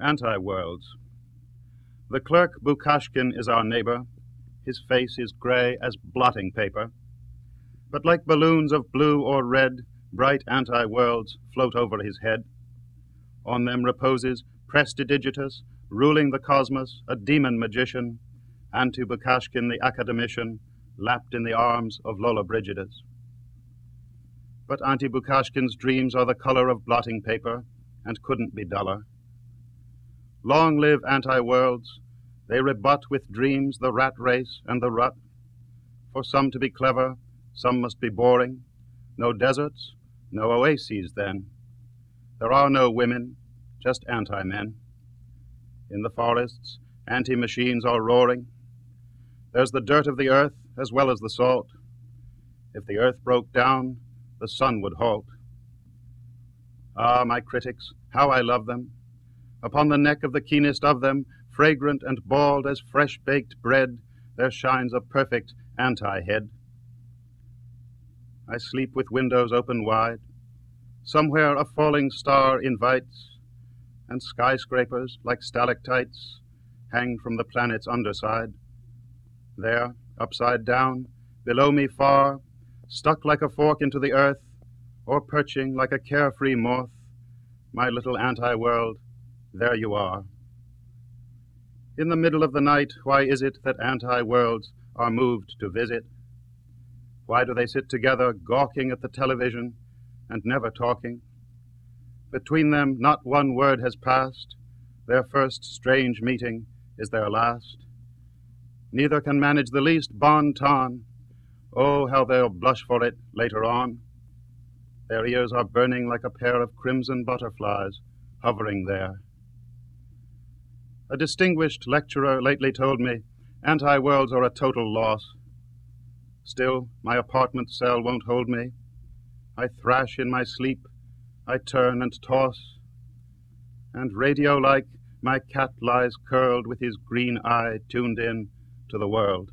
Anti-worlds. The clerk Bukashkin is our neighbor. His face is gray as blotting paper. But like balloons of blue or red, bright anti-worlds float over his head. On them reposes prestidigitous, ruling the cosmos, a demon magician, Anti Bukashkin the academician, lapped in the arms of Lola Lollobrigidus. But Anti Bukashkin's dreams are the color of blotting paper and couldn't be duller. Long live anti worlds, they rebut with dreams the rat race and the rut. For some to be clever, some must be boring. No deserts, no oases then. There are no women, just anti men. In the forests, anti machines are roaring. There's the dirt of the earth as well as the salt. If the earth broke down, the sun would halt. Ah, my critics, how I love them. Upon the neck of the keenest of them, fragrant and bald as fresh baked bread, there shines a perfect anti head. I sleep with windows open wide. Somewhere a falling star invites, and skyscrapers like stalactites hang from the planet's underside. There, upside down, below me far, stuck like a fork into the earth, or perching like a carefree moth, my little anti world, there you are. In the middle of the night, why is it that anti worlds are moved to visit? Why do they sit together gawking at the television and never talking? Between them, not one word has passed. Their first strange meeting is their last. Neither can manage the least bon ton. Oh, how they'll blush for it later on. Their ears are burning like a pair of crimson butterflies hovering there. A distinguished lecturer lately told me anti worlds are a total loss. Still, my apartment cell won't hold me. I thrash in my sleep I turn and toss, and radio like my cat lies curled with his green eye tuned in to the world.